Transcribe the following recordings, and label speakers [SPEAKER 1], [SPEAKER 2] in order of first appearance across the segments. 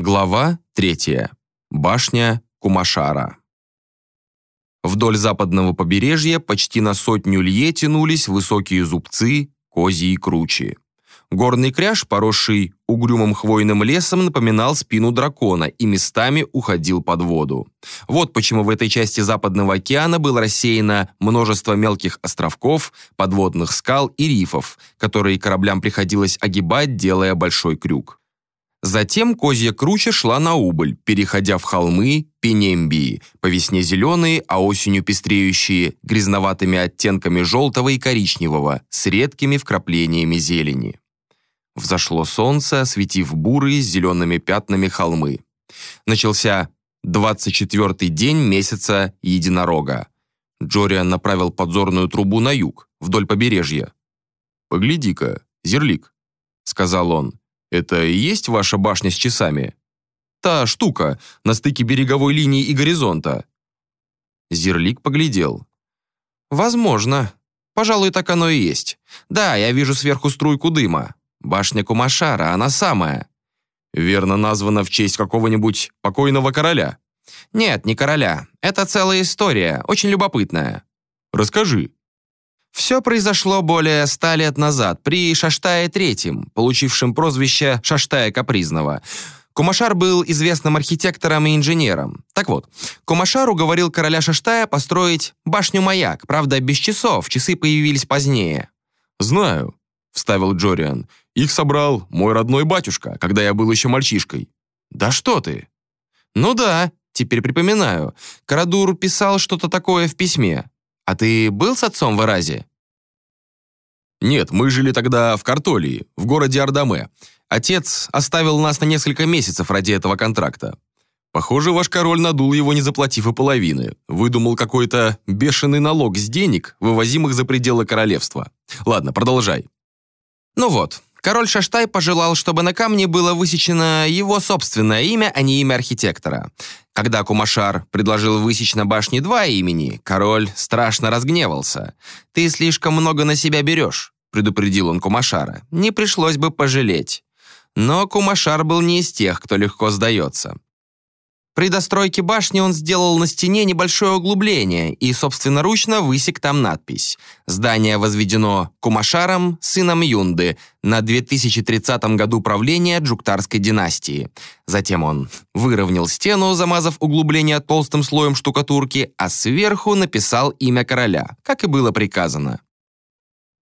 [SPEAKER 1] Глава 3. Башня Кумашара. Вдоль западного побережья почти на сотню лье тянулись высокие зубцы, козьи кручи. Горный кряж, поросший угрюмым хвойным лесом, напоминал спину дракона и местами уходил под воду. Вот почему в этой части Западного океана было рассеяно множество мелких островков, подводных скал и рифов, которые кораблям приходилось огибать, делая большой крюк. Затем козья круча шла на убыль, переходя в холмы Пенембии, по весне зеленые, а осенью пестреющие грязноватыми оттенками желтого и коричневого, с редкими вкраплениями зелени. Взошло солнце, осветив бурые с зелеными пятнами холмы. Начался 24-й день месяца единорога. Джориан направил подзорную трубу на юг, вдоль побережья. «Погляди-ка, зерлик», — сказал он. Это и есть ваша башня с часами? Та штука на стыке береговой линии и горизонта. Зерлик поглядел. Возможно. Пожалуй, так оно и есть. Да, я вижу сверху струйку дыма. Башня Кумашара, она самая. Верно названа в честь какого-нибудь покойного короля. Нет, не короля. Это целая история, очень любопытная. Расскажи. Все произошло более ста лет назад, при Шаштае III, получившем прозвище Шаштая Капризного. Кумашар был известным архитектором и инженером. Так вот, Кумашар уговорил короля Шаштая построить башню-маяк, правда, без часов, часы появились позднее. «Знаю», — вставил Джориан. «Их собрал мой родной батюшка, когда я был еще мальчишкой». «Да что ты?» «Ну да, теперь припоминаю. Карадур писал что-то такое в письме. А ты был с отцом в Эразе?» «Нет, мы жили тогда в Картолии, в городе Ардаме. Отец оставил нас на несколько месяцев ради этого контракта. Похоже, ваш король надул его, не заплатив и половины. Выдумал какой-то бешеный налог с денег, вывозимых за пределы королевства. Ладно, продолжай». «Ну вот, Король Шаштай пожелал, чтобы на камне было высечено его собственное имя, а не имя архитектора. Когда Кумашар предложил высечь на башне два имени, король страшно разгневался. «Ты слишком много на себя берешь», — предупредил он Кумашара. «Не пришлось бы пожалеть». Но Кумашар был не из тех, кто легко сдается. При достройке башни он сделал на стене небольшое углубление и собственноручно высек там надпись. Здание возведено Кумашаром, сыном Юнды, на 2030 году правления Джуктарской династии. Затем он выровнял стену, замазав углубление толстым слоем штукатурки, а сверху написал имя короля, как и было приказано.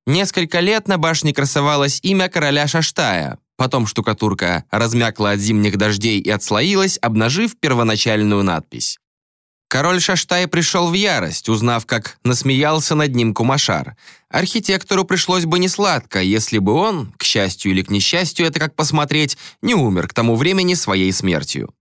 [SPEAKER 1] Несколько лет на башне красовалось имя короля Шаштая, Потом штукатурка размякла от зимних дождей и отслоилась, обнажив первоначальную надпись. Король Шаштай пришел в ярость, узнав, как насмеялся над ним Кумашар. Архитектору пришлось бы несладко, если бы он, к счастью или к несчастью, это как посмотреть, не умер к тому времени своей смертью.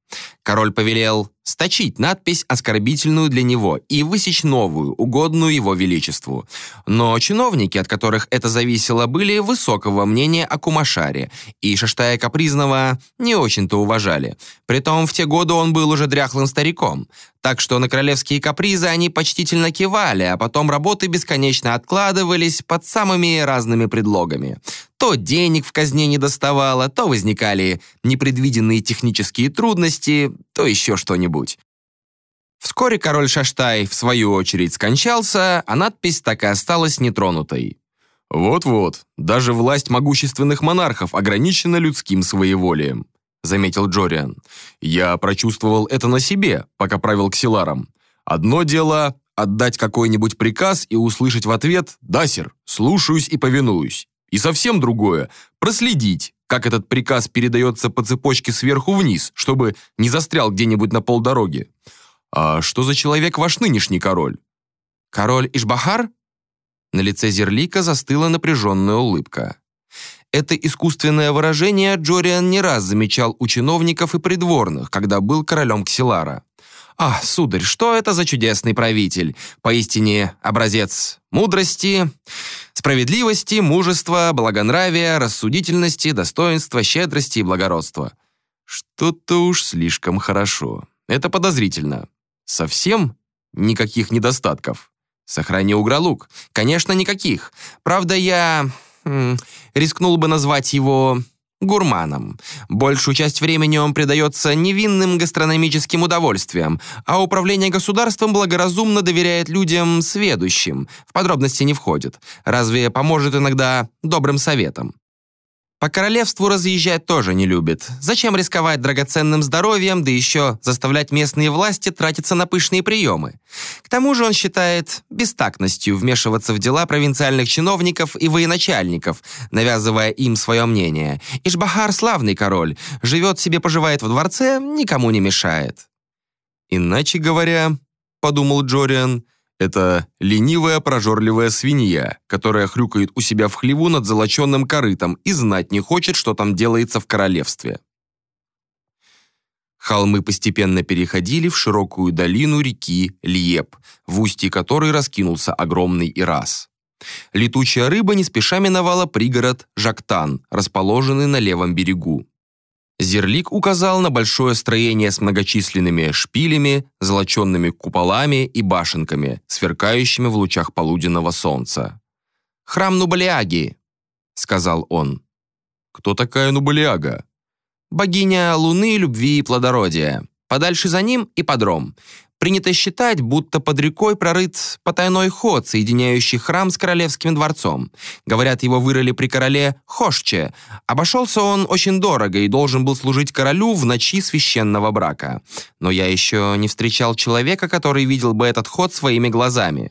[SPEAKER 1] Король повелел сточить надпись, оскорбительную для него, и высечь новую, угодную его величеству. Но чиновники, от которых это зависело, были высокого мнения о Кумашаре, и Шаштая Капризного не очень-то уважали. Притом в те годы он был уже дряхлым стариком. Так что на королевские капризы они почтительно кивали, а потом работы бесконечно откладывались под самыми разными предлогами. То денег в казне не доставало, то возникали непредвиденные технические трудности, то еще что-нибудь. Вскоре король Шаштай, в свою очередь, скончался, а надпись так и осталась нетронутой. «Вот-вот, даже власть могущественных монархов ограничена людским своеволием», заметил Джориан. «Я прочувствовал это на себе, пока правил ксиларом. Одно дело — отдать какой-нибудь приказ и услышать в ответ «Да, сэр, слушаюсь и повинуюсь». И совсем другое – проследить, как этот приказ передается по цепочке сверху вниз, чтобы не застрял где-нибудь на полдороги. А что за человек ваш нынешний король? Король Ишбахар? На лице Зерлика застыла напряженная улыбка. Это искусственное выражение Джориан не раз замечал у чиновников и придворных, когда был королем Ксилара. «А, сударь, что это за чудесный правитель? Поистине образец мудрости, справедливости, мужества, благонравия, рассудительности, достоинства, щедрости и благородства». Что-то уж слишком хорошо. Это подозрительно. Совсем никаких недостатков. Сохрани угролук. Конечно, никаких. Правда, я м, рискнул бы назвать его гурманом. Большую часть времени он предается невинным гастрономическим удовольствиям, а управление государством благоразумно доверяет людям сведущим, в подробности не входит. Разве поможет иногда добрым советом? По королевству разъезжать тоже не любит. Зачем рисковать драгоценным здоровьем, да еще заставлять местные власти тратиться на пышные приемы? К тому же он считает бестактностью вмешиваться в дела провинциальных чиновников и военачальников, навязывая им свое мнение. Ишбахар славный король, живет себе, поживает в дворце, никому не мешает.
[SPEAKER 2] Иначе говоря, подумал Джориан, это ленивая прожорливая свинья, которая хрюкает у себя в хлеву над золоченным корытом и знать не хочет, что там делается в королевстве. Холмы постепенно переходили в широкую долину реки Льеп, в устье которой раскинулся огромный Ирас. Летучая рыба не спеша миновала пригород Жактан, расположенный на левом берегу. Зерлик указал на большое строение с многочисленными шпилями, золоченными куполами и башенками, сверкающими в лучах полуденного солнца. «Храм Нубалиаги», — сказал он. «Кто такая Нубалиага?»
[SPEAKER 1] «Богиня луны, любви и плодородия. Подальше за ним — ипподром. Принято считать, будто под рекой прорыт потайной ход, соединяющий храм с королевским дворцом. Говорят, его вырыли при короле Хошче. Обошелся он очень дорого и должен был служить королю в ночи священного брака. Но я еще не встречал человека, который видел бы этот ход своими глазами.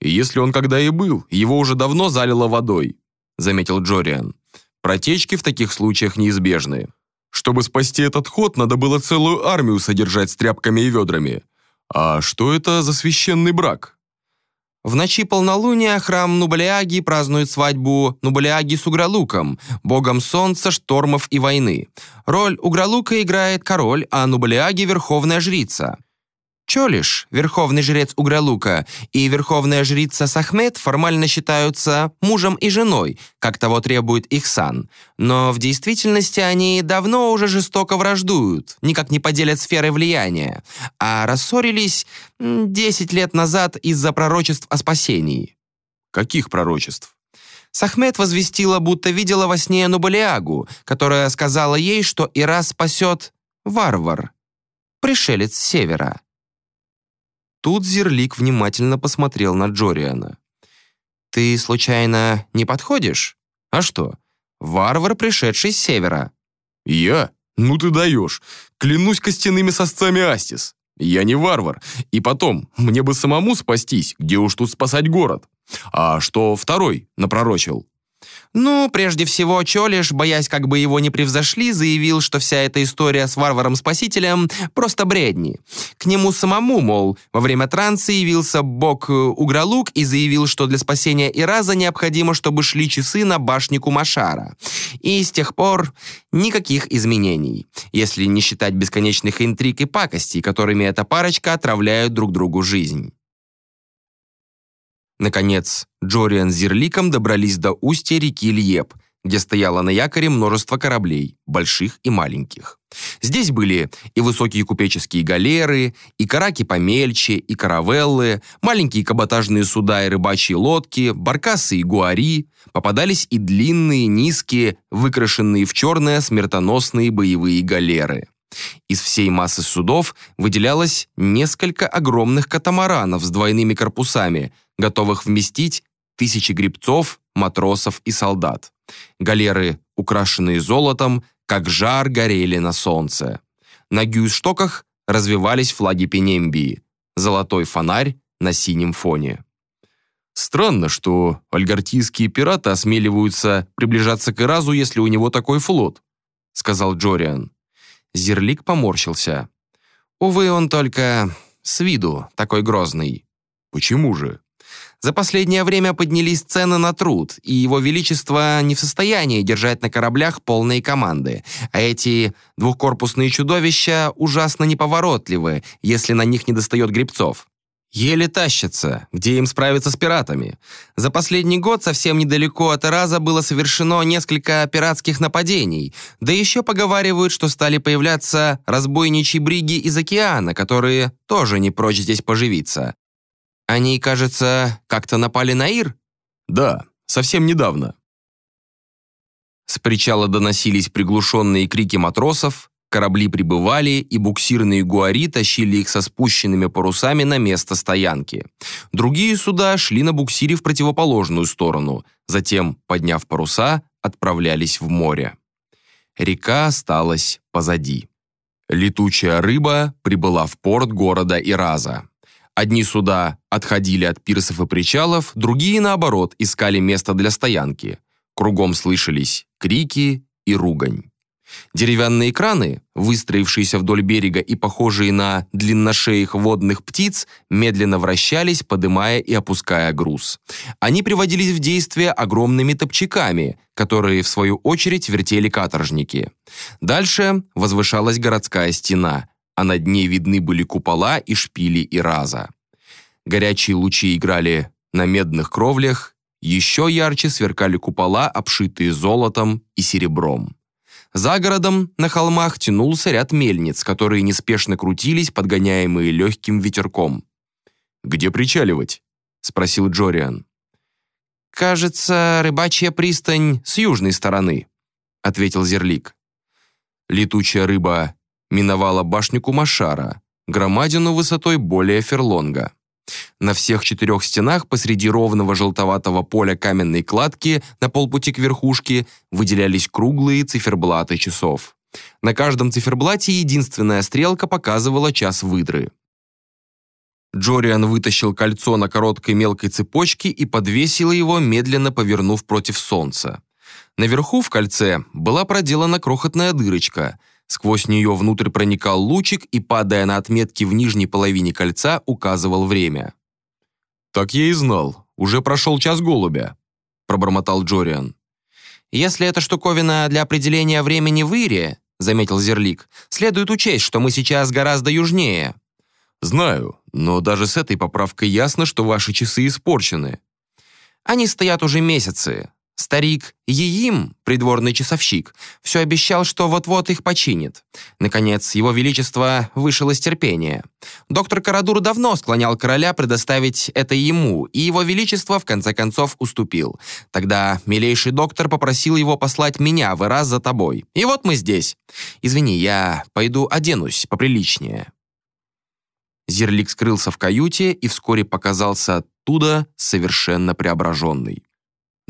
[SPEAKER 2] «Если он когда и был, его уже давно залило водой», — заметил Джориан. «Протечки в таких случаях неизбежны. Чтобы спасти этот ход, надо было целую армию содержать с тряпками и ведрами. А что это за священный брак?
[SPEAKER 1] В ночи полнолуния храм Нубалиаги празднует свадьбу Нубалиаги с Угралуком, богом солнца, штормов и войны. Роль Угралука играет король, а Нубалиаги – верховная жрица. Чолиш, верховный жрец Угралука, и верховная жрица Сахмет формально считаются мужем и женой, как того требует их сан. Но в действительности они давно уже жестоко враждуют, никак не поделят сферы влияния, а рассорились 10 лет назад из-за пророчеств о спасении.
[SPEAKER 2] Каких пророчеств?
[SPEAKER 1] Сахмет возвестила, будто видела во сне Нубалиагу, которая сказала ей, что Ира спасет варвар, пришелец с севера. Тут Зерлик внимательно посмотрел на Джориана. «Ты, случайно, не подходишь? А что? Варвар, пришедший с севера».
[SPEAKER 2] «Я? Ну ты даешь! Клянусь костяными сосцами Астис! Я не варвар. И потом, мне бы самому спастись, где уж тут спасать город. А что второй напророчил?»
[SPEAKER 1] Ну, прежде всего, Чолиш, боясь, как бы его не превзошли, заявил, что вся эта история с варваром-спасителем — просто бредни. К нему самому, мол, во время транса явился бог э, Угралук и заявил, что для спасения Ираза необходимо, чтобы шли часы на башне Кумашара. И с тех пор никаких изменений, если не считать бесконечных интриг и пакостей, которыми эта парочка отравляют друг другу жизнь. Наконец, Джориан с Зерликом добрались до устья реки Льеп, где стояло на якоре множество кораблей, больших и маленьких. Здесь были и высокие купеческие галеры, и караки помельче, и каравеллы, маленькие каботажные суда и рыбачьи лодки, баркасы и гуари, попадались и длинные, низкие, выкрашенные в черное смертоносные боевые галеры. Из всей массы судов выделялось несколько огромных катамаранов с двойными корпусами, готовых вместить тысячи гребцов, матросов и солдат. Галеры, украшенные золотом, как жар горели на солнце. На гюйштоках развивались флаги Пенембии, золотой фонарь на синем фоне.
[SPEAKER 2] Странно, что альгартийские пираты осмеливаются приближаться к Иразу, если у него такой флот, сказал Джориан.
[SPEAKER 1] Зерлик поморщился. Увы, он только с виду такой грозный.
[SPEAKER 2] Почему же?
[SPEAKER 1] За последнее время поднялись цены на труд, и его величество не в состоянии держать на кораблях полные команды. А эти двухкорпусные чудовища ужасно неповоротливы, если на них не достает грибцов. Еле тащатся, где им справиться с пиратами. За последний год совсем недалеко от Эраза было совершено несколько пиратских нападений, да еще поговаривают, что стали появляться разбойничьи бриги из океана, которые тоже не прочь здесь поживиться. Они, кажется, как-то напали на Ир?
[SPEAKER 2] Да, совсем недавно.
[SPEAKER 1] С причала доносились приглушенные крики матросов, корабли прибывали, и буксирные гуари тащили их со спущенными парусами на место стоянки. Другие суда шли на буксире в противоположную сторону, затем, подняв паруса, отправлялись в море. Река осталась позади. Летучая рыба прибыла в порт города Ираза. Одни суда отходили от пирсов и причалов, другие, наоборот, искали место для стоянки. Кругом слышались крики и ругань. Деревянные краны, выстроившиеся вдоль берега и похожие на длинношеих водных птиц, медленно вращались, подымая и опуская груз. Они приводились в действие огромными топчаками, которые, в свою очередь, вертели каторжники. Дальше возвышалась городская стена, а над ней видны были купола и шпили и раза. Горячие лучи играли на медных кровлях, еще ярче сверкали купола, обшитые золотом и серебром. За городом на холмах тянулся ряд мельниц, которые неспешно крутились, подгоняемые легким ветерком. «Где причаливать?» — спросил Джориан.
[SPEAKER 2] «Кажется, рыбачья пристань с южной стороны», — ответил Зерлик.
[SPEAKER 1] Летучая рыба миновала башню Кумашара, громадину высотой более ферлонга. На всех четырех стенах посреди ровного желтоватого поля каменной кладки на полпути к верхушке выделялись круглые циферблаты часов. На каждом циферблате единственная стрелка показывала час выдры. Джориан вытащил кольцо на короткой мелкой цепочке и подвесил его, медленно повернув против солнца. Наверху в кольце была проделана крохотная дырочка – Сквозь нее внутрь проникал лучик и, падая на отметки в нижней половине кольца, указывал время. «Так я и знал. Уже прошел час голубя», — пробормотал Джориан.
[SPEAKER 2] «Если эта штуковина для определения времени в Ире», — заметил Зерлик, «следует учесть, что мы сейчас гораздо южнее».
[SPEAKER 1] «Знаю, но даже с этой поправкой ясно, что ваши часы испорчены».
[SPEAKER 2] «Они стоят уже месяцы. Старик Еим, придворный часовщик, все обещал, что вот-вот их починит. Наконец, его величество вышел из терпения. Доктор Карадур давно склонял короля предоставить это ему, и его величество в конце концов уступил. Тогда милейший доктор попросил его послать меня в раз за тобой. И вот мы здесь. Извини, я пойду оденусь поприличнее. Зерлик скрылся в каюте и вскоре показался оттуда совершенно преображенный.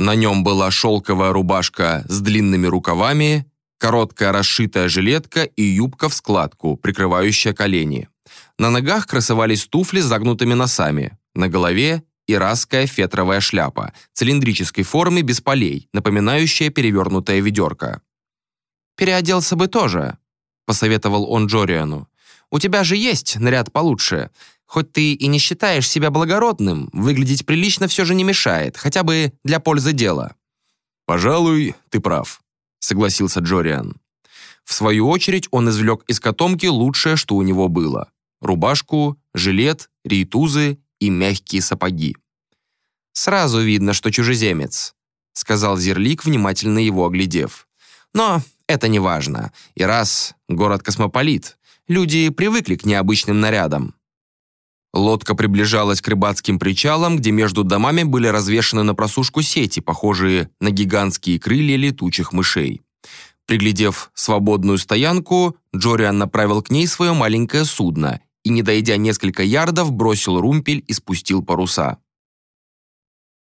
[SPEAKER 2] На нем была шелковая рубашка с длинными рукавами, короткая расшитая жилетка и юбка в складку, прикрывающая колени. На ногах красовались туфли с загнутыми носами, на голове ирасская фетровая шляпа, цилиндрической формы без полей, напоминающая перевернутое ведерко. «Переоделся бы тоже», — посоветовал он Джориану. «У тебя же есть наряд получше. Хоть ты и не считаешь себя благородным, выглядеть прилично все же не мешает, хотя бы для пользы дела».
[SPEAKER 1] «Пожалуй, ты прав», — согласился Джориан. В свою очередь он извлек из котомки лучшее, что у него было. Рубашку, жилет, рейтузы и мягкие сапоги.
[SPEAKER 2] «Сразу видно, что чужеземец», — сказал Зерлик, внимательно его оглядев. «Но это не важно. И раз город космополит, люди привыкли к необычным нарядам.
[SPEAKER 1] Лодка приближалась к рыбацким причалам, где между домами были развешаны на просушку сети, похожие на гигантские крылья летучих мышей. Приглядев свободную стоянку, Джориан направил к ней свое маленькое судно и, не дойдя несколько ярдов, бросил румпель и спустил паруса.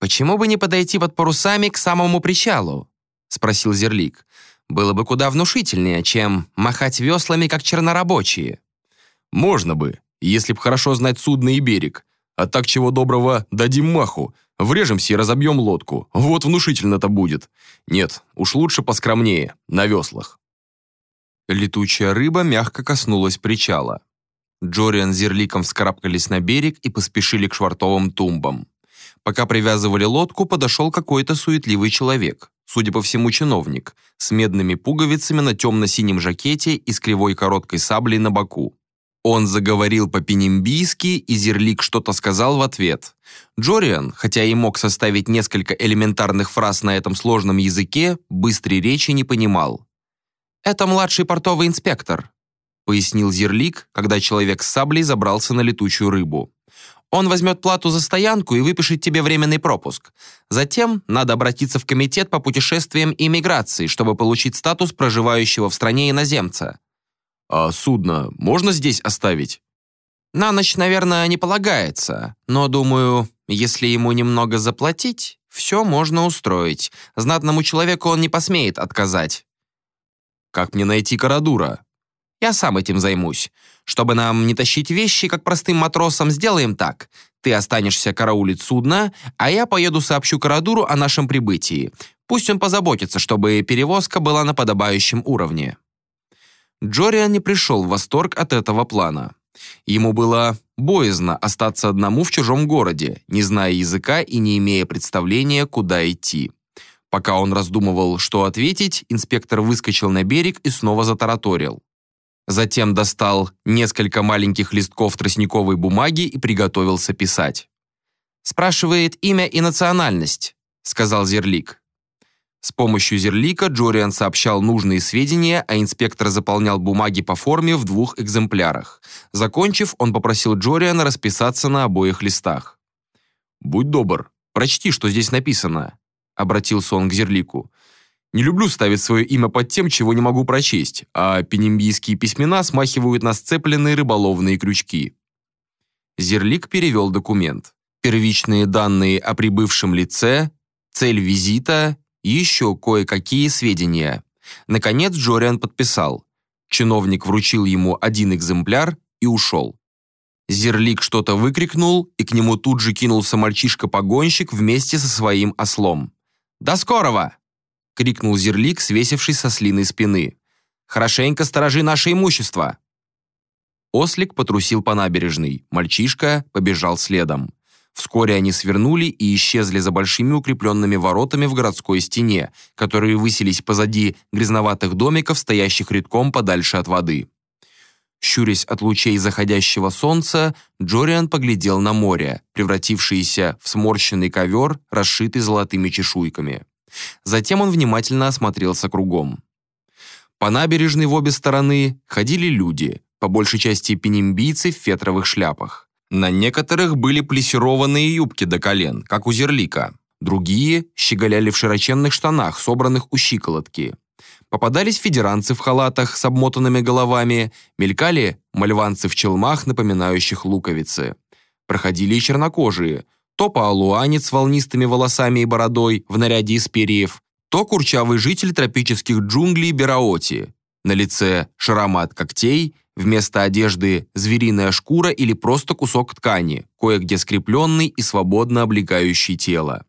[SPEAKER 2] «Почему бы не подойти под парусами к самому причалу?» — спросил Зерлик. «Было бы куда внушительнее, чем махать веслами, как чернорабочие».
[SPEAKER 1] «Можно бы», если б хорошо знать судно и берег. А так чего доброго дадим маху, врежемся и разобьем лодку. Вот внушительно-то будет. Нет, уж лучше поскромнее, на веслах. Летучая рыба мягко коснулась причала. Джориан с Зерликом вскарабкались на берег и поспешили к швартовым тумбам. Пока привязывали лодку, подошел какой-то суетливый человек, судя по всему чиновник, с медными пуговицами на темно-синем жакете и с кривой короткой саблей на боку. Он заговорил по-пенембийски, и Зерлик что-то сказал в ответ. Джориан, хотя и мог составить несколько элементарных фраз на этом сложном языке, быстрой речи не понимал.
[SPEAKER 2] «Это младший портовый инспектор», пояснил Зерлик, когда человек с саблей забрался на летучую рыбу. Он возьмет плату за стоянку и выпишет тебе временный пропуск. Затем надо обратиться в комитет по путешествиям и миграции, чтобы получить статус проживающего в стране иноземца.
[SPEAKER 1] А судно можно здесь оставить?
[SPEAKER 2] На ночь, наверное, не полагается, но, думаю, если ему немного заплатить, все можно устроить. Знатному человеку он не посмеет отказать.
[SPEAKER 1] Как мне найти Карадура?
[SPEAKER 2] Я сам этим займусь. Чтобы нам не тащить вещи, как простым матросам, сделаем так. Ты останешься караулить судно, а я поеду сообщу Карадуру о нашем прибытии. Пусть он позаботится, чтобы перевозка была на подобающем уровне». Джориан не пришел в восторг от этого плана. Ему было боязно остаться одному в чужом городе, не зная языка и не имея представления, куда идти. Пока он раздумывал, что ответить, инспектор выскочил на берег и снова затараторил. Затем достал несколько маленьких листков тростниковой бумаги и приготовился писать. «Спрашивает имя и национальность», — сказал Зерлик. С помощью Зерлика Джориан сообщал нужные сведения, а инспектор заполнял бумаги по форме в двух экземплярах. Закончив, он попросил Джориана расписаться на обоих листах.
[SPEAKER 1] «Будь добр, прочти, что здесь написано», — обратился он к Зерлику. Не люблю ставить свое имя под тем, чего не могу прочесть, а пенембийские письмена смахивают на сцепленные рыболовные крючки.
[SPEAKER 2] Зерлик перевел документ. Первичные данные о прибывшем лице, цель визита и еще кое-какие сведения. Наконец Джориан подписал. Чиновник вручил ему один экземпляр и ушел. Зерлик что-то выкрикнул, и к нему тут же кинулся мальчишка-погонщик вместе со своим ослом. «До скорого!» крикнул Зерлик, свесившись со слиной спины. «Хорошенько сторожи наше имущество!» Ослик потрусил по набережной, мальчишка побежал следом. Вскоре они свернули и исчезли за большими укрепленными воротами в городской стене, которые высились позади грязноватых домиков, стоящих редком подальше от воды. Щурясь от лучей заходящего солнца, Джориан поглядел на море, превратившееся в сморщенный ковер, расшитый золотыми чешуйками. Затем он внимательно осмотрелся кругом. По набережной в обе стороны ходили люди, по большей части пенембийцы в фетровых шляпах. На некоторых были плессированные юбки до колен, как у зерлика. Другие щеголяли в широченных штанах, собранных у щиколотки. Попадались федеранцы в халатах с обмотанными головами, мелькали мальванцы в челмах, напоминающих луковицы. Проходили и чернокожие – то паалуанец с волнистыми волосами и бородой в наряде из перьев, то курчавый житель тропических джунглей Бераоти. На лице шрама от когтей, вместо одежды звериная шкура или просто кусок ткани, кое-где скрепленный и свободно облегающий тело.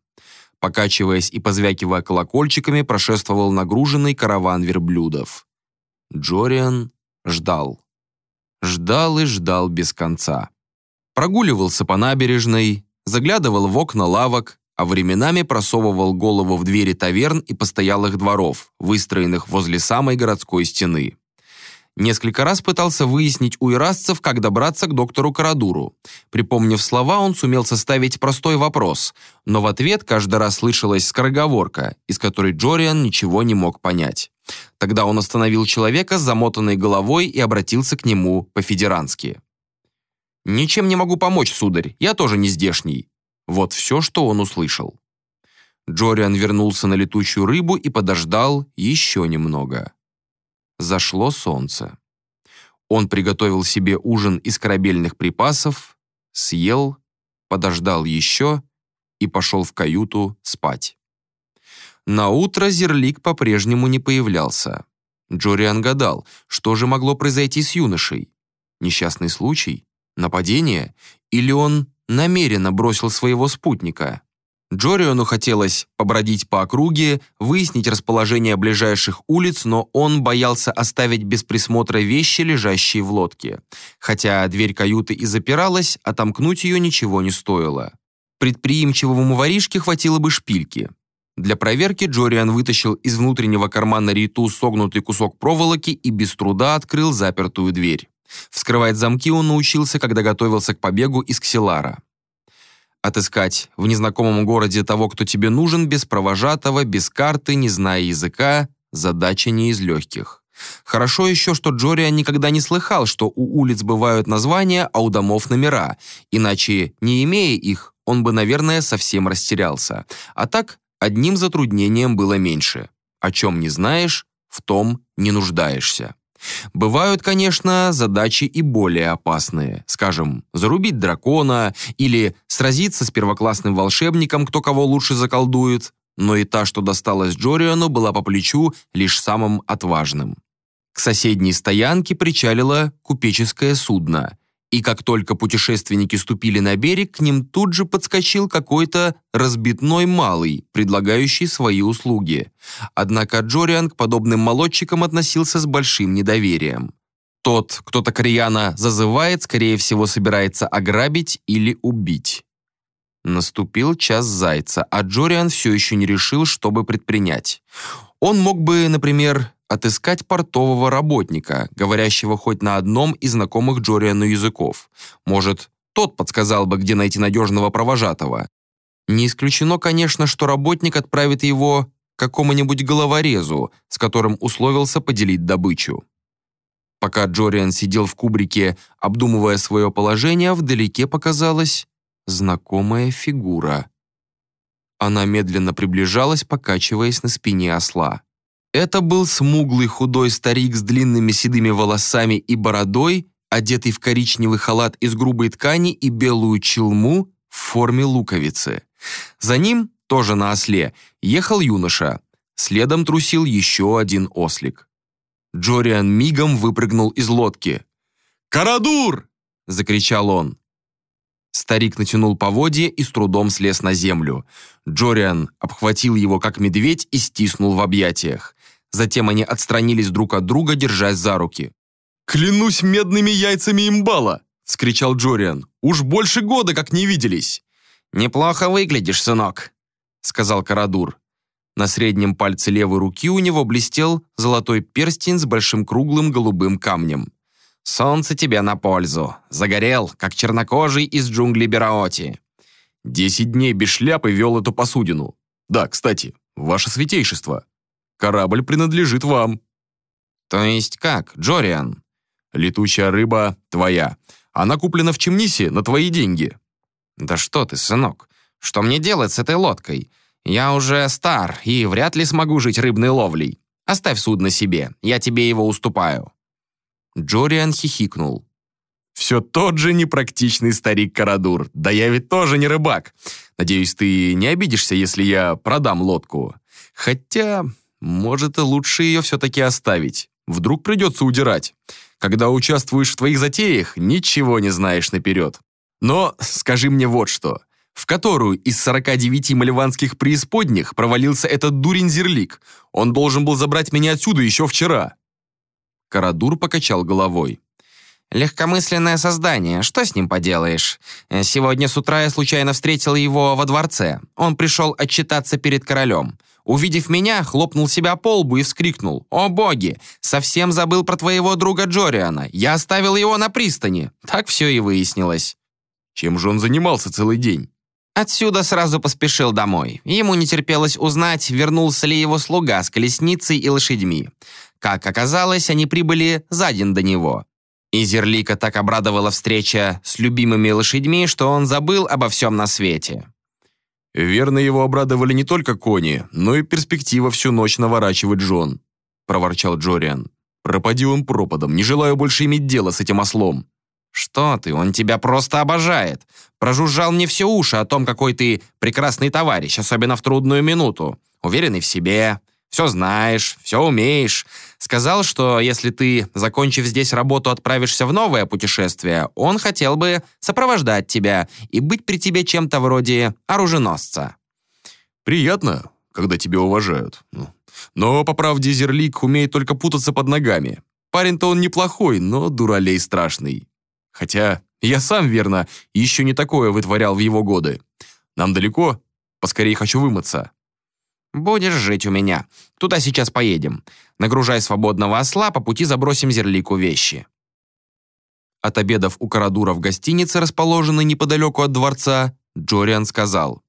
[SPEAKER 2] Покачиваясь и позвякивая колокольчиками, прошествовал нагруженный караван верблюдов. Джориан ждал. Ждал и ждал без конца. Прогуливался по набережной, заглядывал в окна лавок, а временами просовывал голову в двери таверн и постоялых дворов, выстроенных возле самой городской стены. Несколько раз пытался выяснить у ирасцев, как добраться к доктору Карадуру. Припомнив слова, он сумел составить простой вопрос, но в ответ каждый раз слышалась скороговорка, из которой Джориан ничего не мог понять. Тогда он остановил человека с замотанной головой и обратился к нему по-федерански. «Ничем не могу помочь, сударь, я тоже не здешний». Вот все, что он услышал. Джориан вернулся на летучую рыбу и подождал еще немного. Зашло солнце. Он приготовил себе ужин из корабельных припасов, съел, подождал еще и пошел в каюту спать. На утро Зерлик по-прежнему не появлялся. Джориан гадал, что же могло произойти с юношей. Несчастный случай? Нападение? Или он намеренно бросил своего спутника? Джориону хотелось побродить по округе, выяснить расположение ближайших улиц, но он боялся оставить без присмотра вещи, лежащие в лодке. Хотя дверь каюты и запиралась, отомкнуть ее ничего не стоило. Предприимчивому воришке хватило бы шпильки. Для проверки Джориан вытащил из внутреннего кармана риту согнутый кусок проволоки и без труда открыл запертую дверь. Вскрывать замки он научился, когда готовился к побегу из Ксилара. Отыскать в незнакомом городе того, кто тебе нужен, без провожатого, без карты, не зная языка – задача не из легких. Хорошо еще, что Джориан никогда не слыхал, что у улиц бывают названия, а у домов номера. Иначе, не имея их, он бы, наверное, совсем растерялся. А так, одним затруднением было меньше. О чем не знаешь, в том не нуждаешься. Бывают, конечно, задачи и более опасные. Скажем, зарубить дракона или сразиться с первоклассным волшебником, кто кого лучше заколдует. Но и та, что досталась Джориану, была по плечу лишь самым отважным. К соседней стоянке причалило купеческое судно и как только путешественники ступили на берег, к ним тут же подскочил какой-то разбитной малый, предлагающий свои услуги. Однако Джориан к подобным молодчикам относился с большим недоверием. Тот, кто так рьяно зазывает, скорее всего, собирается ограбить или убить. Наступил час зайца, а Джориан все еще не решил, что бы предпринять. Он мог бы, например, отыскать портового работника, говорящего хоть на одном из знакомых Джориану языков. Может, тот подсказал бы, где найти надежного провожатого. Не исключено, конечно, что работник отправит его какому-нибудь головорезу, с которым условился поделить добычу. Пока Джориан сидел в кубрике, обдумывая свое положение, вдалеке показалась знакомая фигура. Она медленно приближалась, покачиваясь на спине осла. Это был смуглый худой старик с длинными седыми волосами и бородой, одетый в коричневый халат из грубой ткани и белую челму в форме луковицы. За ним, тоже на осле, ехал юноша. Следом трусил еще один ослик. Джориан мигом выпрыгнул из лодки. «Карадур!» — закричал он. Старик натянул поводья и с трудом слез на землю. Джориан обхватил его как медведь и стиснул в объятиях. Затем они отстранились друг от друга, держась за руки. «Клянусь медными яйцами имбала!» — скричал Джориан. «Уж больше года как не виделись!»
[SPEAKER 1] «Неплохо выглядишь, сынок», — сказал Карадур. На среднем пальце левой руки у него блестел золотой перстень с большим круглым голубым камнем. «Солнце тебе на пользу. Загорел, как чернокожий из джунглей Бераоти».
[SPEAKER 2] «Десять дней без шляпы вел эту посудину. Да, кстати, ваше святейшество, Корабль принадлежит вам».
[SPEAKER 1] «То есть как, Джориан?»
[SPEAKER 2] «Летучая рыба твоя. Она куплена в Чемнисе на твои деньги».
[SPEAKER 1] «Да что ты, сынок, что мне делать с этой лодкой? Я уже стар и вряд ли смогу жить рыбной ловлей. Оставь судно себе, я тебе его уступаю».
[SPEAKER 2] Джориан хихикнул. «Все тот же непрактичный старик Карадур. Да я ведь тоже не рыбак. Надеюсь, ты не обидишься, если я продам лодку. Хотя может, и лучше ее все-таки оставить. Вдруг придется удирать. Когда участвуешь в твоих затеях, ничего не знаешь наперед. Но скажи мне вот что. В которую из 49 маливанских преисподних провалился этот дурень Зерлик? Он должен был забрать меня отсюда еще вчера.
[SPEAKER 1] Карадур покачал головой. «Легкомысленное создание, что с ним поделаешь? Сегодня с утра я случайно встретил его во дворце. Он пришел отчитаться перед королем. Увидев меня, хлопнул себя по лбу и вскрикнул. «О боги! Совсем забыл про твоего друга Джориана. Я оставил его на пристани». Так все и выяснилось.
[SPEAKER 2] Чем же он занимался целый день?
[SPEAKER 1] Отсюда сразу поспешил домой. Ему не терпелось узнать, вернулся ли его слуга с колесницей и лошадьми. Как оказалось, они прибыли за день до него. И Зерлика так обрадовала встреча с любимыми лошадьми, что он забыл обо всем на свете.
[SPEAKER 2] Верно, его обрадовали не только кони, но и перспектива всю ночь наворачивать Джон, проворчал Джориан. Пропади он пропадом, не желаю больше иметь дело с этим ослом.
[SPEAKER 1] «Что ты, он тебя просто обожает. Прожужжал мне все уши о том, какой ты прекрасный товарищ, особенно в трудную минуту. Уверенный в себе, все знаешь, все умеешь. Сказал, что если ты, закончив здесь работу, отправишься в новое путешествие, он хотел бы сопровождать тебя и быть при тебе чем-то вроде оруженосца».
[SPEAKER 2] «Приятно, когда тебя уважают. Ну, но, по правде, Зерлик умеет только путаться под ногами. Парень-то он неплохой, но дуралей страшный. Хотя я сам, верно, еще не такое вытворял в его годы. Нам далеко? Поскорее хочу вымыться».
[SPEAKER 1] «Будешь жить у меня. Туда сейчас поедем. Нагружай свободного осла, по пути забросим зерлику вещи».
[SPEAKER 2] От обедов у Карадура в гостинице, расположенной неподалеку от дворца, Джориан сказал,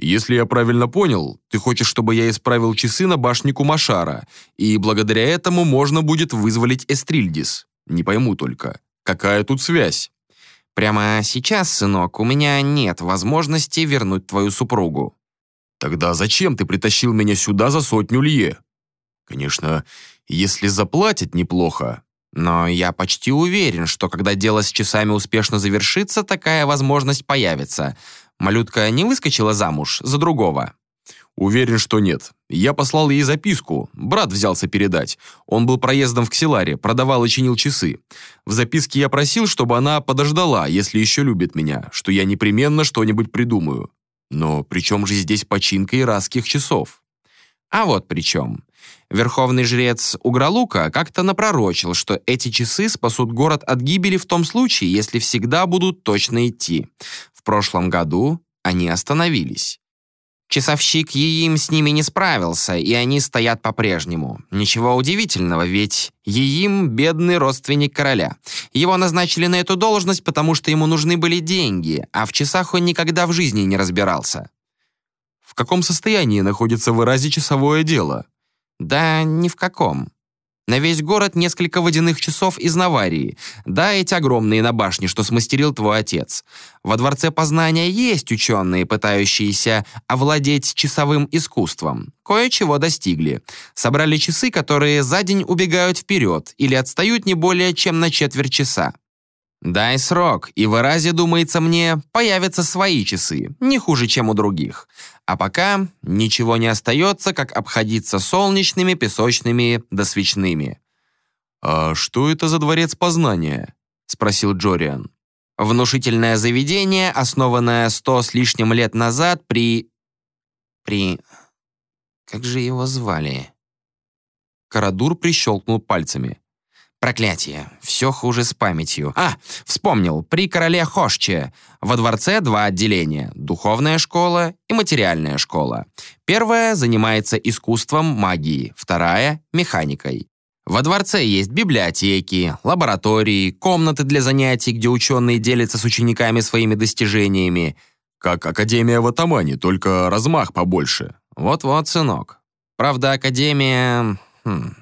[SPEAKER 1] Если я правильно понял, ты хочешь, чтобы я исправил часы на башне Кумашара, и благодаря этому можно будет вызволить Эстрильдис. Не пойму только, какая тут связь?
[SPEAKER 2] Прямо сейчас, сынок, у меня нет возможности вернуть твою супругу.
[SPEAKER 1] Тогда зачем ты притащил меня сюда за сотню лье? Конечно, если заплатят неплохо.
[SPEAKER 2] Но я почти уверен, что когда дело с часами успешно завершится, такая возможность появится. Малютка не выскочила замуж за другого.
[SPEAKER 1] Уверен, что нет. Я послал ей записку. Брат взялся передать. Он был проездом в Ксиларе, продавал и чинил часы. В записке я просил, чтобы она подождала, если еще любит меня, что я непременно что-нибудь придумаю. Но при чем же здесь починка иракских часов?
[SPEAKER 2] А вот при чем. Верховный жрец Угралука как-то напророчил, что эти часы спасут город от гибели в том случае, если всегда будут точно идти. В прошлом году они остановились. Часовщик Еим с ними не справился, и они стоят по-прежнему. Ничего удивительного, ведь Еим — бедный родственник короля. Его назначили на эту должность, потому что ему нужны были деньги, а в часах он никогда в жизни не разбирался.
[SPEAKER 1] В каком состоянии находится в Иразе часовое дело?
[SPEAKER 2] Да ни в каком. На весь город несколько водяных часов из Наварии. Да, эти огромные на башне, что смастерил твой отец. Во Дворце Познания есть ученые, пытающиеся овладеть часовым искусством. Кое-чего достигли. Собрали часы, которые за день убегают вперед или отстают не более чем на четверть часа. Дай срок, и в Эразе, думается мне, появятся свои часы, не хуже, чем у других. А пока ничего не остается, как обходиться солнечными, песочными да свечными.
[SPEAKER 1] «А что это за дворец познания?» — спросил Джориан.
[SPEAKER 2] «Внушительное заведение, основанное сто с лишним лет назад при... при... как же его звали?»
[SPEAKER 1] Карадур прищелкнул пальцами.
[SPEAKER 2] Проклятие, все хуже с памятью. А, вспомнил, при короле Хошче. Во дворце два отделения – духовная школа и материальная школа. Первая занимается искусством магии, вторая – механикой. Во дворце есть библиотеки, лаборатории, комнаты для занятий, где ученые делятся с учениками своими достижениями.
[SPEAKER 1] Как Академия в Атамане, только размах побольше.
[SPEAKER 2] Вот-вот, сынок. Правда, Академия... Хм,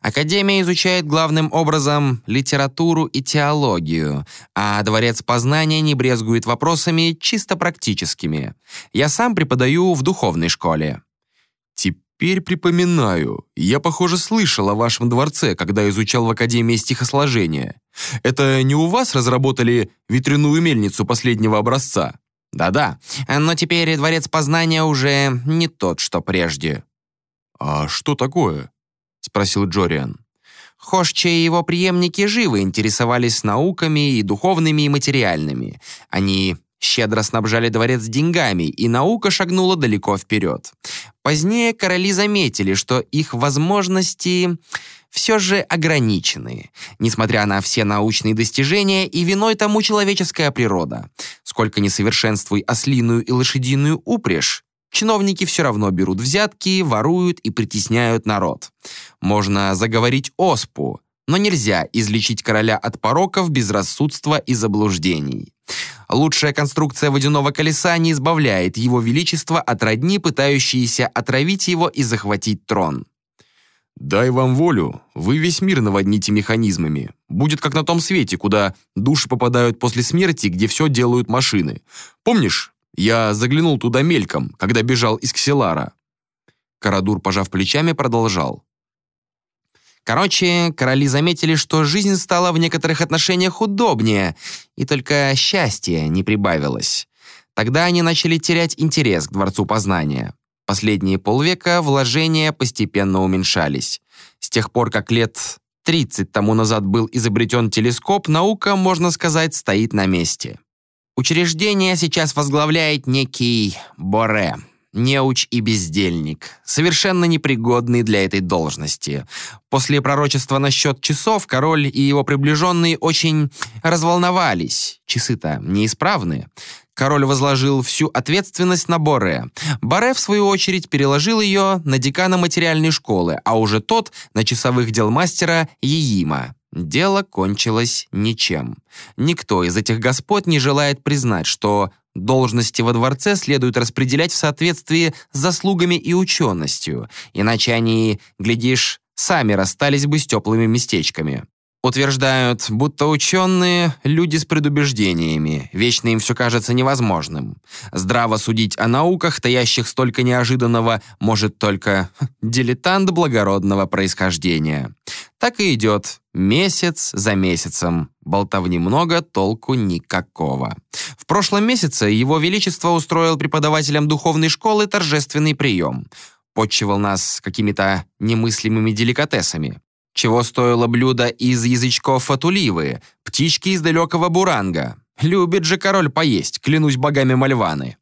[SPEAKER 2] Академия изучает главным образом литературу и теологию, а Дворец Познания не брезгует вопросами чисто практическими. Я сам преподаю в духовной школе.
[SPEAKER 1] Теперь припоминаю. Я, похоже, слышал о вашем дворце, когда изучал в Академии стихосложения. Это не у вас разработали ветряную мельницу последнего образца?
[SPEAKER 2] Да-да, но теперь Дворец Познания уже не тот, что прежде.
[SPEAKER 1] А что такое? Спросил Джориан.
[SPEAKER 2] Хошче и его преемники живо интересовались науками и духовными, и материальными. Они щедро снабжали дворец деньгами, и наука шагнула далеко вперед. Позднее короли заметили, что их возможности все же ограничены, несмотря на все научные достижения, и виной тому человеческая природа. Сколько несовершенствуй ослиную и лошадиную упряжь, Чиновники все равно берут взятки, воруют и притесняют народ. Можно заговорить оспу, но нельзя излечить короля от пороков, безрассудства и заблуждений. Лучшая конструкция водяного колеса не избавляет его величество от родни, пытающиеся отравить его и захватить трон.
[SPEAKER 1] «Дай вам волю, вы весь мир наводните механизмами. Будет как на том свете, куда души попадают после смерти, где все делают машины. Помнишь, я заглянул туда мельком, когда бежал из Ксилара».
[SPEAKER 2] Карадур, пожав плечами, продолжал. Короче, короли заметили, что жизнь стала в некоторых отношениях удобнее, и только счастье не прибавилось. Тогда они начали терять интерес к Дворцу Познания. Последние полвека вложения постепенно уменьшались. С тех пор, как лет 30 тому назад был изобретен телескоп, наука, можно сказать, стоит на месте. Учреждение сейчас возглавляет некий Боре, неуч и бездельник, совершенно непригодный для этой должности. После пророчества насчет часов король и его приближенные очень разволновались. Часы-то неисправны. Король возложил всю ответственность на Боре. Боре, в свою очередь, переложил ее на декана материальной школы, а уже тот — на часовых дел мастера Еима. Дело кончилось ничем. Никто из этих господ не желает признать, что должности во дворце следует распределять в соответствии с заслугами и ученостью, иначе они, глядишь, сами расстались бы с теплыми местечками. Утверждают, будто ученые – люди с предубеждениями, вечно им все кажется невозможным. Здраво судить о науках, таящих столько неожиданного, может только дилетант благородного происхождения. Так и идет месяц за месяцем. Болтовни много, толку никакого. В прошлом месяце Его Величество устроил преподавателям духовной школы торжественный прием. Подчивал нас какими-то немыслимыми деликатесами. Чего стоило блюдо из язычков фатуливы, птички из далекого буранга. Любит же король поесть, клянусь богами Мальваны.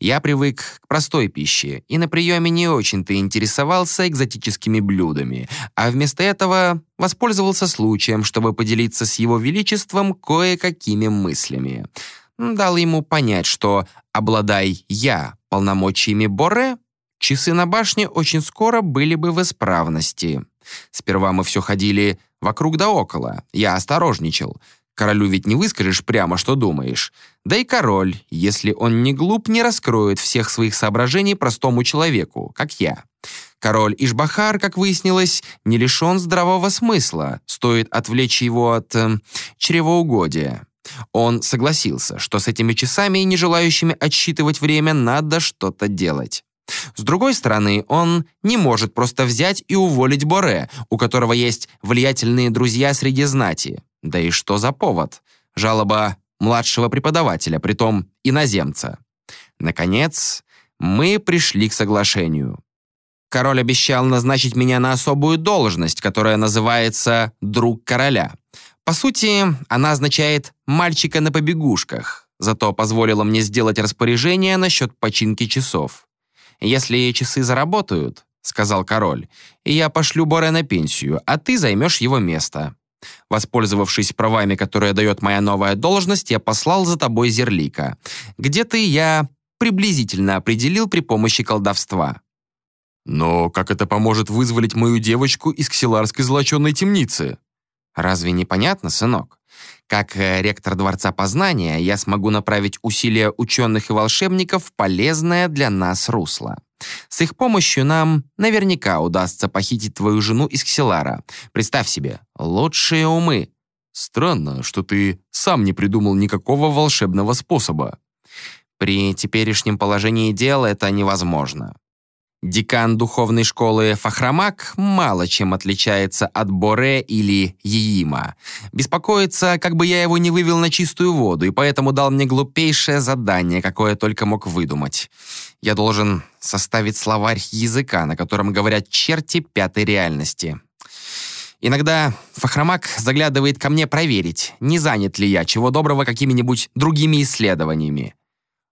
[SPEAKER 2] Я привык к простой пище и на приеме не очень-то интересовался экзотическими блюдами, а вместо этого воспользовался случаем, чтобы поделиться с его величеством кое-какими мыслями. Дал ему понять, что, обладай я полномочиями Боре, часы на башне очень скоро были бы в исправности. Сперва мы все ходили вокруг да около. Я осторожничал. Королю ведь не выскажешь прямо, что думаешь. Да и король, если он не глуп, не раскроет всех своих соображений простому человеку, как я. Король Ишбахар, как выяснилось, не лишен здравого смысла, стоит отвлечь его от э, чревоугодия. Он согласился, что с этими часами, не желающими отсчитывать время, надо что-то делать. С другой стороны, он не может просто взять и уволить Боре, у которого есть влиятельные друзья среди знати. Да и что за повод? Жалоба младшего преподавателя, притом иноземца. Наконец, мы пришли к соглашению. Король обещал назначить меня на особую должность, которая называется «друг короля». По сути, она означает «мальчика на побегушках», зато позволила мне сделать распоряжение насчет починки часов. «Если часы заработают», — сказал король, «я пошлю Боре на пенсию, а ты займешь его место». Воспользовавшись правами, которые дает моя новая должность, я послал за тобой Зерлика. Где ты, я приблизительно определил при помощи колдовства.
[SPEAKER 1] Но как это поможет вызволить мою девочку из ксиларской золоченной темницы?
[SPEAKER 2] Разве не понятно, сынок? Как э, ректор Дворца Познания, я смогу направить усилия ученых и волшебников в полезное для нас русло. С их помощью нам наверняка удастся похитить твою жену из Ксилара. Представь себе, лучшие умы.
[SPEAKER 1] Странно, что ты сам не придумал никакого волшебного способа.
[SPEAKER 2] При теперешнем положении дел это невозможно. Декан духовной школы Фахрамак мало чем отличается от Боре или Иима. Беспокоится, как бы я его не вывел на чистую воду, и поэтому дал мне глупейшее задание, какое только мог выдумать. Я должен составить словарь языка, на котором говорят черти пятой реальности. Иногда Фахрамак заглядывает ко мне проверить, не занят ли я, чего доброго, какими-нибудь другими исследованиями.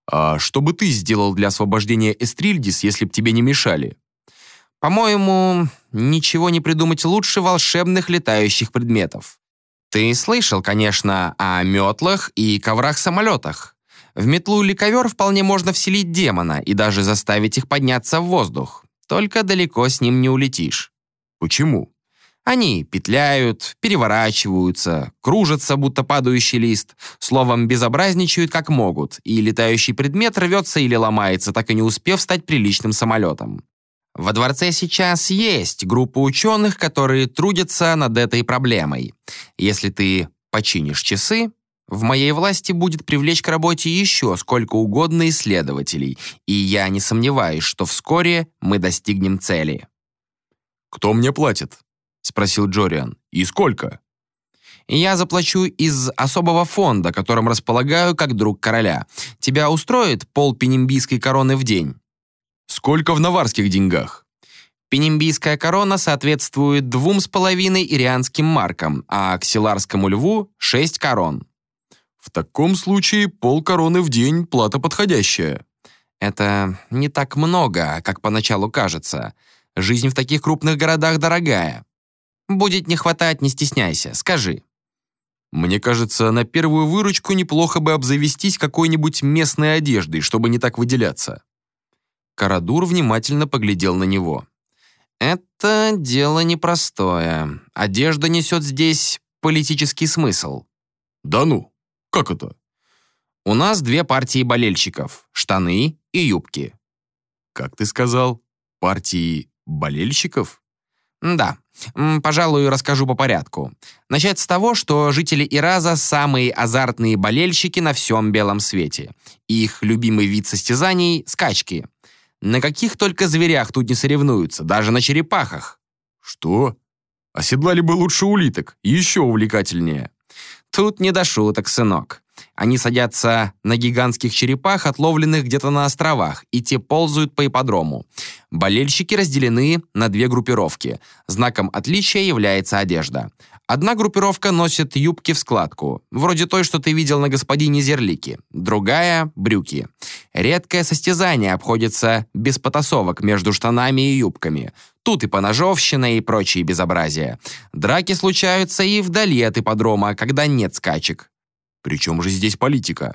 [SPEAKER 1] А что бы ты сделал для освобождения Эстрильдис, если б тебе не мешали?
[SPEAKER 2] По-моему, ничего не придумать лучше волшебных летающих предметов. Ты слышал, конечно, о метлах и коврах-самолетах. В метлу или ковер вполне можно вселить демона и даже заставить их подняться в воздух. Только далеко с ним не улетишь.
[SPEAKER 1] Почему?
[SPEAKER 2] Они петляют, переворачиваются, кружатся, будто падающий лист, словом, безобразничают как могут, и летающий предмет рвется или ломается, так и не успев стать приличным самолетом. Во дворце сейчас есть группа ученых, которые трудятся над этой проблемой. Если ты починишь часы, в моей власти будет привлечь к работе еще сколько угодно исследователей, и я не сомневаюсь, что вскоре мы достигнем цели.
[SPEAKER 1] «Кто мне платит?» Спросил Джориан. «И сколько?»
[SPEAKER 2] «Я заплачу из особого фонда, которым располагаю как друг короля. Тебя устроит пол пенембийской короны в день?»
[SPEAKER 1] «Сколько в наварских деньгах?»
[SPEAKER 2] Пенембийская корона соответствует двум с половиной ирианским маркам, а ксиларскому льву — шесть корон.
[SPEAKER 1] В таком случае пол короны в день — плата подходящая.
[SPEAKER 2] Это не так много, как поначалу кажется. Жизнь в таких крупных городах дорогая. Будет не хватать, не стесняйся, скажи».
[SPEAKER 1] «Мне кажется, на первую выручку неплохо бы обзавестись какой-нибудь местной одеждой, чтобы не так выделяться».
[SPEAKER 2] Карадур внимательно поглядел на него. «Это дело непростое. Одежда несет здесь
[SPEAKER 1] политический смысл.
[SPEAKER 2] Да ну, как это?
[SPEAKER 1] У нас две партии болельщиков – штаны и юбки.
[SPEAKER 2] Как ты сказал, партии болельщиков?
[SPEAKER 1] Да, пожалуй, расскажу по порядку. Начать с того, что жители Ираза – самые азартные болельщики на всем белом свете. Их любимый вид состязаний – скачки. На каких только зверях тут не соревнуются, даже на черепахах.
[SPEAKER 2] Что? Оседлали бы лучше улиток, еще увлекательнее.
[SPEAKER 1] Тут не до шуток, сынок. Они садятся на гигантских черепах, отловленных где-то на островах, и те ползают по ипподрому. Болельщики разделены на две группировки. Знаком отличия является одежда. Одна группировка носит юбки в складку, вроде той, что ты видел на господине Зерлике. Другая — брюки. Редкое состязание обходится без потасовок между штанами и юбками. Тут и поножовщина, и прочие безобразия. Драки случаются и вдали от ипподрома, когда нет скачек.
[SPEAKER 2] Причем же здесь политика?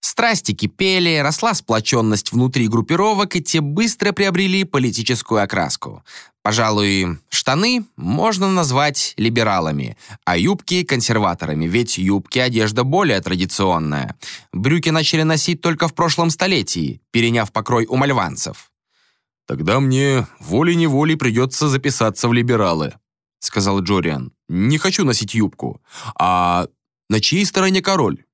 [SPEAKER 1] Страсти кипели, росла сплоченность внутри группировок, и те быстро приобрели политическую окраску. Пожалуй, штаны можно назвать либералами, а юбки — консерваторами, ведь юбки — одежда более традиционная. Брюки начали носить только в прошлом столетии, переняв покрой у мальванцев.
[SPEAKER 2] «Тогда мне волей-неволей придется записаться в либералы», — сказал Джориан. «Не хочу носить юбку. А на чьей стороне король?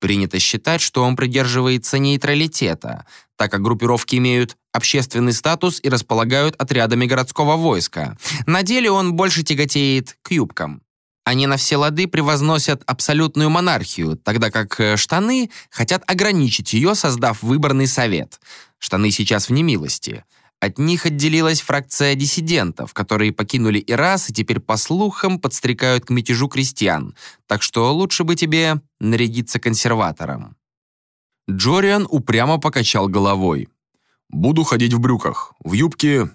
[SPEAKER 1] Принято считать, что он придерживается нейтралитета, так как группировки имеют общественный статус и располагают отрядами городского войска. На деле он больше тяготеет к юбкам. Они на все лады превозносят абсолютную монархию, тогда как э, штаны хотят ограничить ее, создав выборный совет. Штаны сейчас в немилости. От них отделилась фракция диссидентов, которые покинули Ирас и теперь, по слухам, подстрекают к мятежу крестьян, так что лучше бы тебе нарядиться консерватором».
[SPEAKER 2] Джориан упрямо покачал головой. «Буду ходить в брюках. В юбке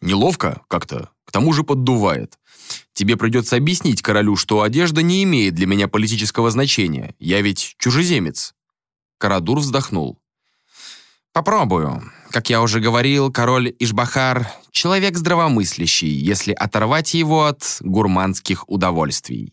[SPEAKER 2] неловко как-то, к тому же поддувает. Тебе придется объяснить королю, что одежда не имеет для меня политического значения. Я ведь чужеземец».
[SPEAKER 1] Карадур вздохнул. «Попробую. Как я уже говорил, король Ишбахар — человек здравомыслящий, если оторвать его от гурманских удовольствий.